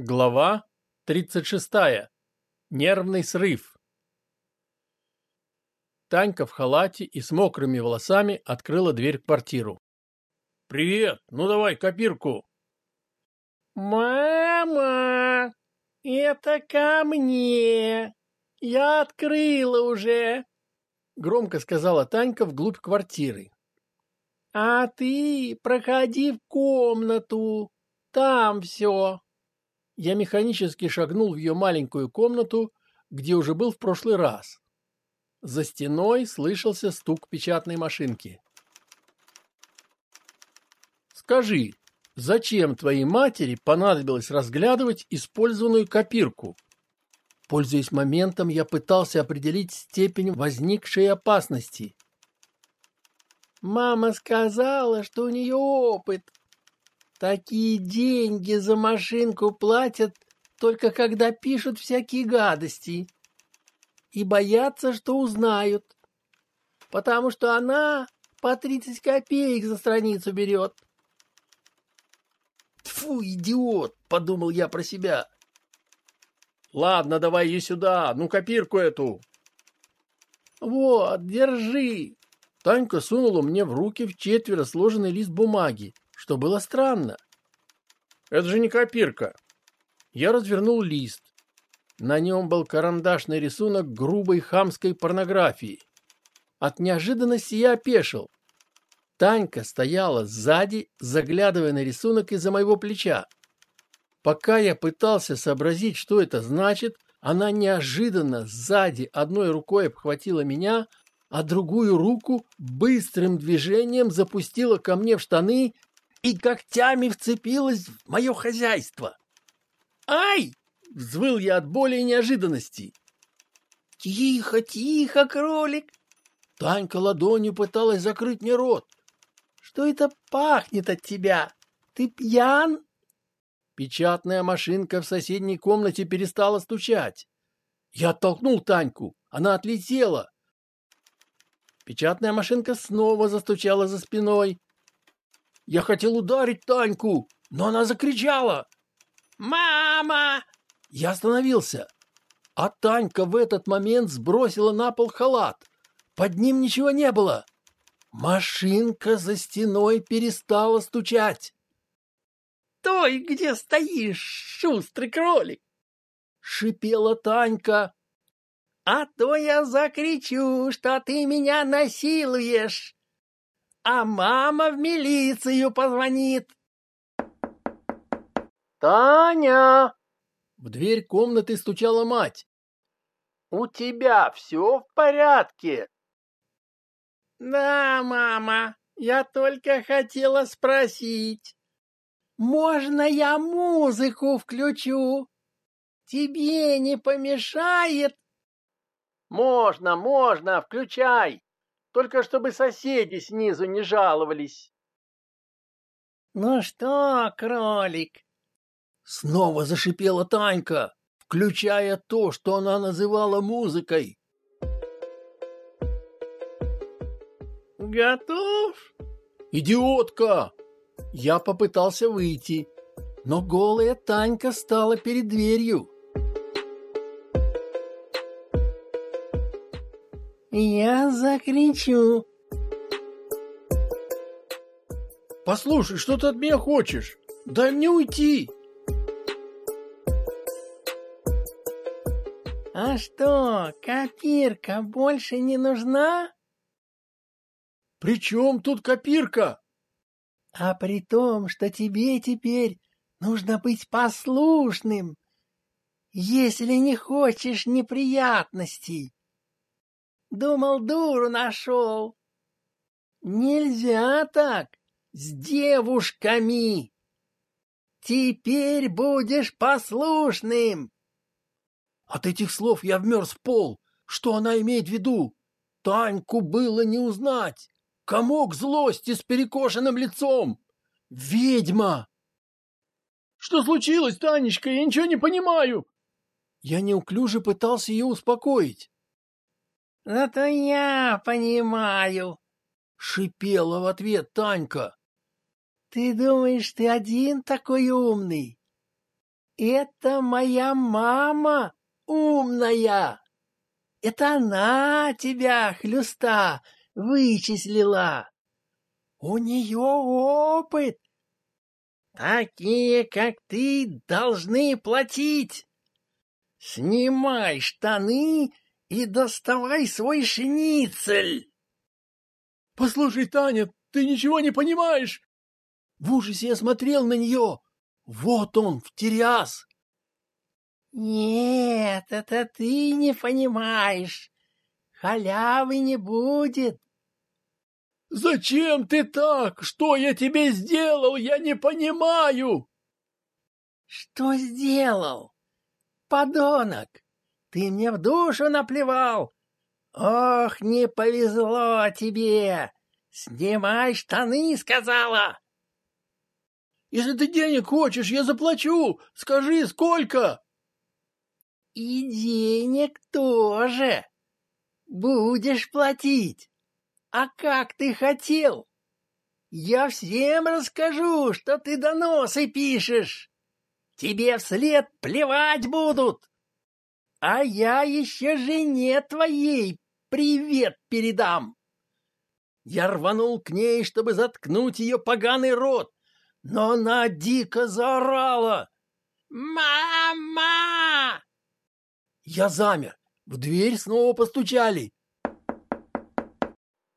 Глава 36. Нервный срыв. Танька в халате и с мокрыми волосами открыла дверь в квартиру. «Привет! Ну давай копирку!» «Мама, это ко мне! Я открыла уже!» Громко сказала Танька вглубь квартиры. «А ты проходи в комнату, там все!» Я механически шагнул в ее маленькую комнату, где уже был в прошлый раз. За стеной слышался стук печатной машинки. «Скажи, зачем твоей матери понадобилось разглядывать использованную копирку?» Пользуясь моментом, я пытался определить степень возникшей опасности. «Мама сказала, что у нее опыт», Такие деньги за машинку платят только когда пишут всякие гадости. И боятся, что узнают. Потому что она по 30 копеек за страницу берет. Тфу, идиот, подумал я про себя. Ладно, давай ей сюда, ну копирку эту. Вот, держи. Танька сунула мне в руки в четверо сложенный лист бумаги что было странно. Это же не копирка. Я развернул лист. На нем был карандашный рисунок грубой хамской порнографии. От неожиданности я опешил. Танька стояла сзади, заглядывая на рисунок из-за моего плеча. Пока я пытался сообразить, что это значит, она неожиданно сзади одной рукой обхватила меня, а другую руку быстрым движением запустила ко мне в штаны и когтями вцепилась в мое хозяйство. «Ай!» — взвыл я от боли и неожиданности. «Тихо, тихо, кролик!» Танька ладонью пыталась закрыть мне рот. «Что это пахнет от тебя? Ты пьян?» Печатная машинка в соседней комнате перестала стучать. Я оттолкнул Таньку. Она отлетела. Печатная машинка снова застучала за спиной. Я хотел ударить Таньку, но она закричала. «Мама!» Я остановился. А Танька в этот момент сбросила на пол халат. Под ним ничего не было. Машинка за стеной перестала стучать. «Стой, где стоишь, шустрый кролик!» Шипела Танька. «А то я закричу, что ты меня насилуешь!» А мама в милицию позвонит. «Таня!» В дверь комнаты стучала мать. «У тебя все в порядке?» «Да, мама, я только хотела спросить. Можно я музыку включу? Тебе не помешает?» «Можно, можно, включай!» Только чтобы соседи снизу не жаловались. Ну что, кролик? Снова зашипела Танька, включая то, что она называла музыкой. Готов? Идиотка! Я попытался выйти, но голая Танька стала перед дверью. Я закричу. Послушай, что ты от меня хочешь? Дай мне уйти. А что, копирка больше не нужна? При чем тут копирка? А при том, что тебе теперь нужно быть послушным, если не хочешь неприятностей. Думал, дуру нашел. Нельзя так, с девушками. Теперь будешь послушным. От этих слов я вмерз в пол. Что она имеет в виду? Таньку было не узнать. Комок злости с перекошенным лицом. Ведьма! Что случилось, Танечка? Я ничего не понимаю. Я неуклюже пытался ее успокоить. «Зато я понимаю», — шипела в ответ Танька. «Ты думаешь, ты один такой умный? Это моя мама умная. Это она тебя, хлюста, вычислила. У нее опыт. Такие, как ты, должны платить. Снимай штаны и доставай свой шницель. Послушай, Таня, ты ничего не понимаешь. В ужасе я смотрел на нее. Вот он, в теряс. Нет, это ты не понимаешь. Халявы не будет. Зачем ты так? Что я тебе сделал? Я не понимаю. Что сделал? Подонок, ты мне в душу наплевал. Ох, не повезло тебе. Снимай штаны, сказала. Если ты денег хочешь, я заплачу. Скажи, сколько? И денег тоже. Будешь платить. А как ты хотел? Я всем расскажу, что ты доносы пишешь. Тебе вслед плевать будут. А я еще жене твоей привет передам. Я рванул к ней, чтобы заткнуть ее поганый рот, но она дико заорала. «Мама!» Я замер. В дверь снова постучали.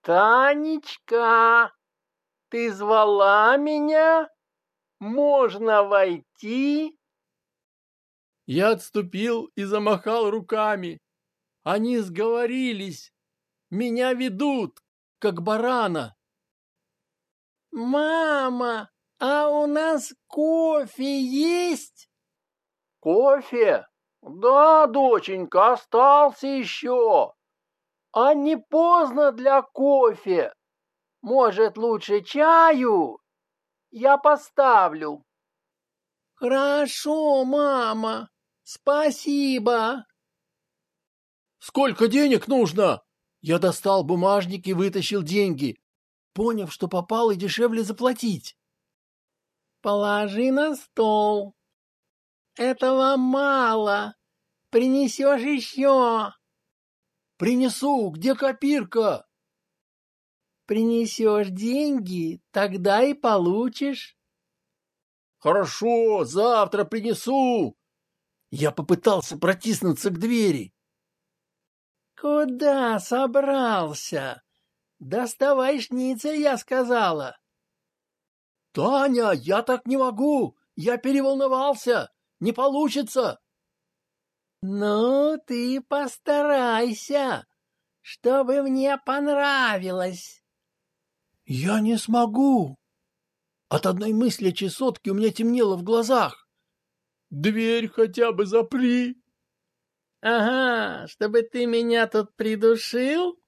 «Танечка, ты звала меня? Можно войти?» Я отступил и замахал руками. Они сговорились. Меня ведут, как барана. «Мама, а у нас кофе есть?» «Кофе? Да, доченька, остался еще. А не поздно для кофе. Может, лучше чаю? Я поставлю». «Хорошо, мама, спасибо». «Сколько денег нужно?» Я достал бумажник и вытащил деньги, поняв, что попал и дешевле заплатить. «Положи на стол. Этого мало. Принесешь еще». «Принесу. Где копирка?» «Принесешь деньги, тогда и получишь». «Хорошо, завтра принесу». Я попытался протиснуться к двери. «Куда собрался? Доставай шницель, я сказала». «Таня, я так не могу! Я переволновался! Не получится!» «Ну, ты постарайся, чтобы мне понравилось». «Я не смогу!» От одной мысли о чесотке у меня темнело в глазах. «Дверь хотя бы запри!» Ага, чтобы ты меня тут придушил?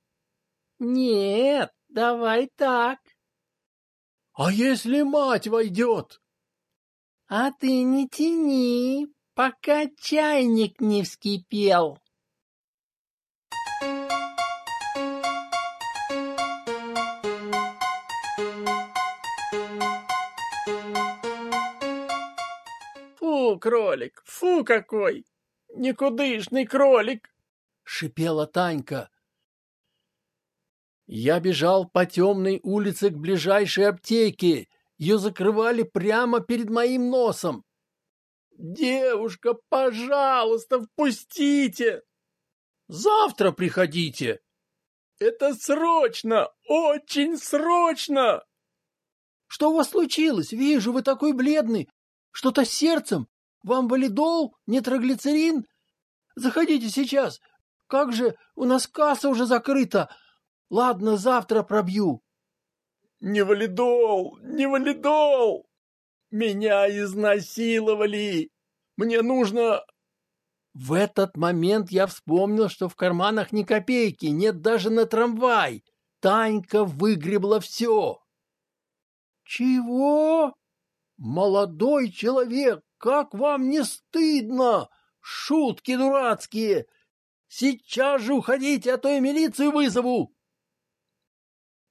Нет, давай так. А если мать войдет? А ты не тяни, пока чайник не вскипел. Кролик, фу какой! никудышный кролик!» — шипела Танька. Я бежал по темной улице к ближайшей аптеке. Ее закрывали прямо перед моим носом. «Девушка, пожалуйста, впустите!» «Завтра приходите!» «Это срочно! Очень срочно!» «Что у вас случилось? Вижу, вы такой бледный. Что-то с сердцем? Вам валидол? Нитроглицерин? Заходите сейчас. Как же, у нас касса уже закрыта. Ладно, завтра пробью. Не валидол, не валидол. Меня изнасиловали. Мне нужно... В этот момент я вспомнил, что в карманах ни копейки, нет даже на трамвай. Танька выгребла все. Чего? Молодой человек, как вам не стыдно? Шутки дурацкие! Сейчас же уходите, а то я милицию вызову!»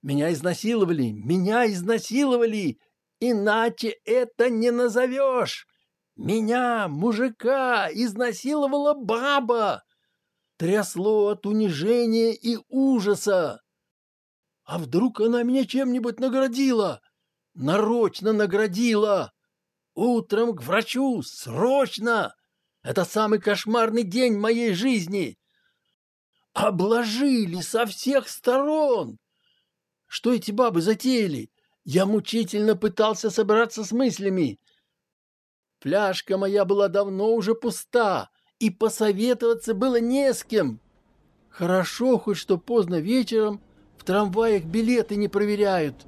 Меня изнасиловали, меня изнасиловали, иначе это не назовешь. Меня, мужика, изнасиловала баба. Трясло от унижения и ужаса. А вдруг она меня чем-нибудь наградила? Нарочно наградила. Утром к врачу, срочно! Это самый кошмарный день моей жизни. Обложили со всех сторон. Что эти бабы затеяли? Я мучительно пытался собраться с мыслями. Пляжка моя была давно уже пуста, и посоветоваться было не с кем. Хорошо хоть, что поздно вечером в трамваях билеты не проверяют.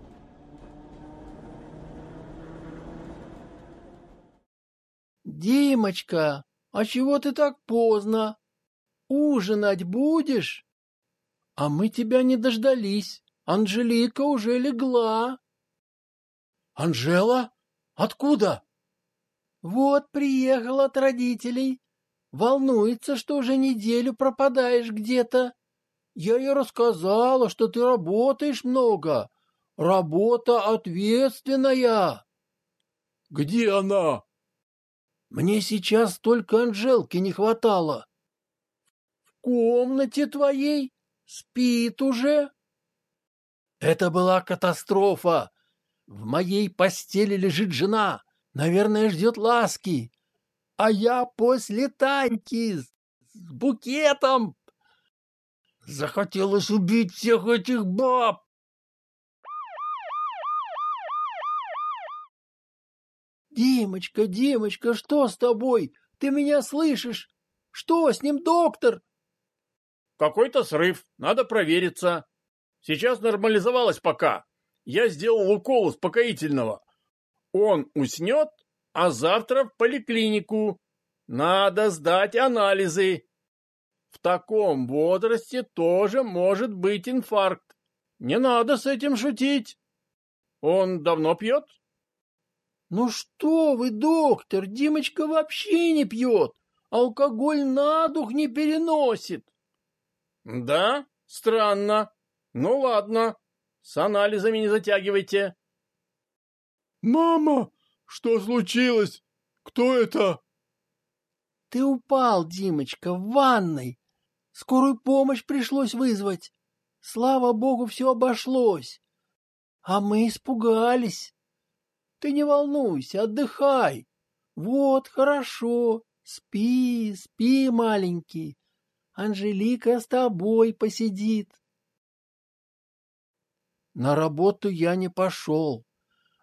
«Димочка, а чего ты так поздно? Ужинать будешь?» «А мы тебя не дождались. Анжелика уже легла». «Анжела? Откуда?» Вот приехал от родителей. Волнуется, что уже неделю пропадаешь где-то. Я ей рассказала, что ты работаешь много. Работа ответственная. Где она? Мне сейчас только Анжелки не хватало. В комнате твоей спит уже. Это была катастрофа. В моей постели лежит жена. Наверное, ждет ласки. А я после Таньки с букетом. Захотелось убить всех этих баб. Димочка, Димочка, что с тобой? Ты меня слышишь? Что с ним, доктор? Какой-то срыв, надо провериться. Сейчас нормализовалось пока. Я сделал укол успокоительного. Он уснет, а завтра в поликлинику. Надо сдать анализы. В таком возрасте тоже может быть инфаркт. Не надо с этим шутить. Он давно пьет? Ну что вы, доктор, Димочка вообще не пьет. Алкоголь на дух не переносит. Да? Странно. Ну ладно. С анализами не затягивайте. «Мама, что случилось? Кто это?» «Ты упал, Димочка, в ванной. Скорую помощь пришлось вызвать. Слава богу, все обошлось. А мы испугались. Ты не волнуйся, отдыхай. Вот, хорошо. Спи, спи, маленький. Анжелика с тобой посидит. На работу я не пошел.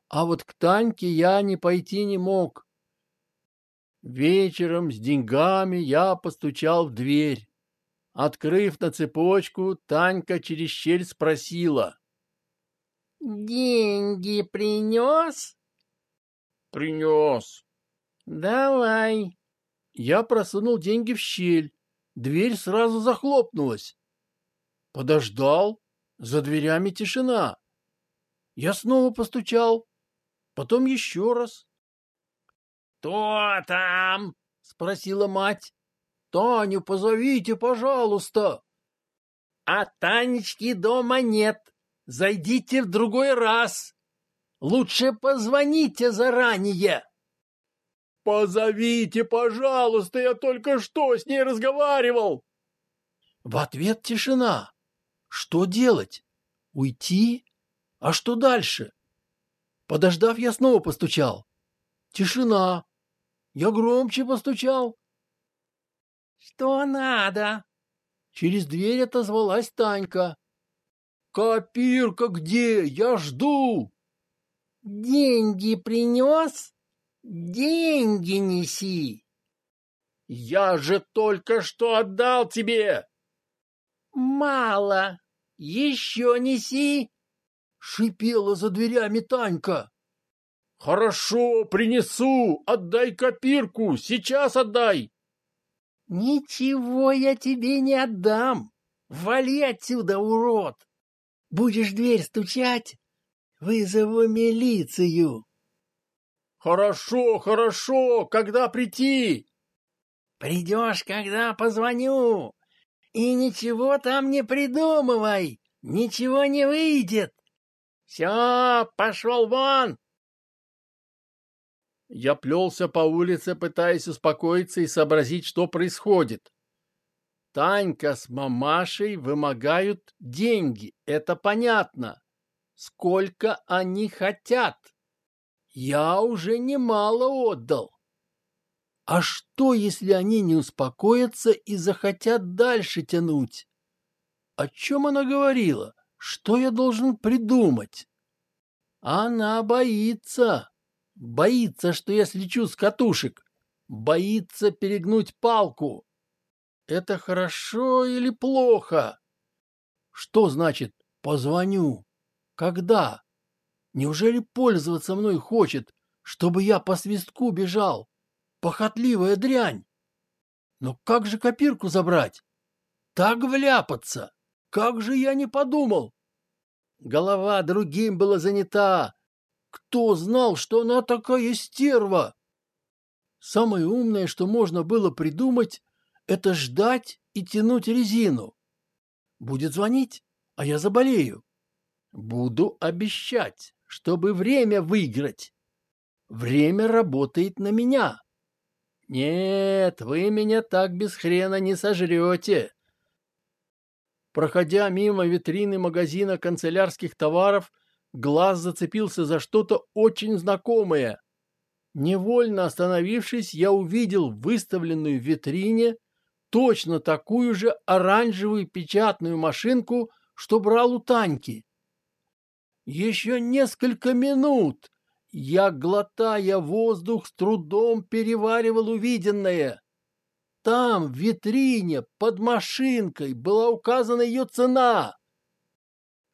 А вот к Таньке я не пойти не мог. Вечером с деньгами я постучал в дверь. Открыв на цепочку, Танька через щель спросила. «Деньги принес?» «Принес». «Давай». Я просунул деньги в щель. Дверь сразу захлопнулась. Подождал. За дверями тишина. Я снова постучал потом еще раз. «Кто там?» — спросила мать. «Таню позовите, пожалуйста». «А Танечки дома нет. Зайдите в другой раз. Лучше позвоните заранее». «Позовите, пожалуйста, я только что с ней разговаривал!» В ответ тишина. Что делать? Уйти? А что дальше? Подождав, я снова постучал. Тишина. Я громче постучал. «Что надо?» Через дверь отозвалась Танька. «Копирка где? Я жду!» «Деньги принес? Деньги неси!» «Я же только что отдал тебе!» «Мало! Еще неси!» шипела за дверями Танька. Хорошо, принесу. Отдай копирку, сейчас отдай. Ничего я тебе не отдам. Вали отсюда, урод. Будешь дверь стучать, вызову милицию. Хорошо, хорошо, когда прийти? Придешь, когда позвоню. И ничего там не придумывай, ничего не выйдет. Все, пошел вон! Я плелся по улице, пытаясь успокоиться и сообразить, что происходит. Танька с мамашей вымогают деньги, это понятно. Сколько они хотят? Я уже немало отдал. А что, если они не успокоятся и захотят дальше тянуть? О чем она говорила? Что я должен придумать? Она боится. Боится, что я слечу с катушек. Боится перегнуть палку. Это хорошо или плохо? Что значит «позвоню»? Когда? Неужели пользоваться мной хочет, чтобы я по свистку бежал? Похотливая дрянь! Но как же копирку забрать? Так вляпаться! Как же я не подумал! Голова другим была занята. Кто знал, что она такая стерва? Самое умное, что можно было придумать, это ждать и тянуть резину. Будет звонить, а я заболею. Буду обещать, чтобы время выиграть. Время работает на меня. Нет, вы меня так без хрена не сожрете. Проходя мимо витрины магазина канцелярских товаров, глаз зацепился за что-то очень знакомое. Невольно остановившись, я увидел выставленную в витрине точно такую же оранжевую печатную машинку, что брал у Таньки. Еще несколько минут я, глотая воздух, с трудом переваривал увиденное. Там, в витрине, под машинкой, была указана ее цена.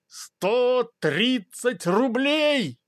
«Сто тридцать рублей!»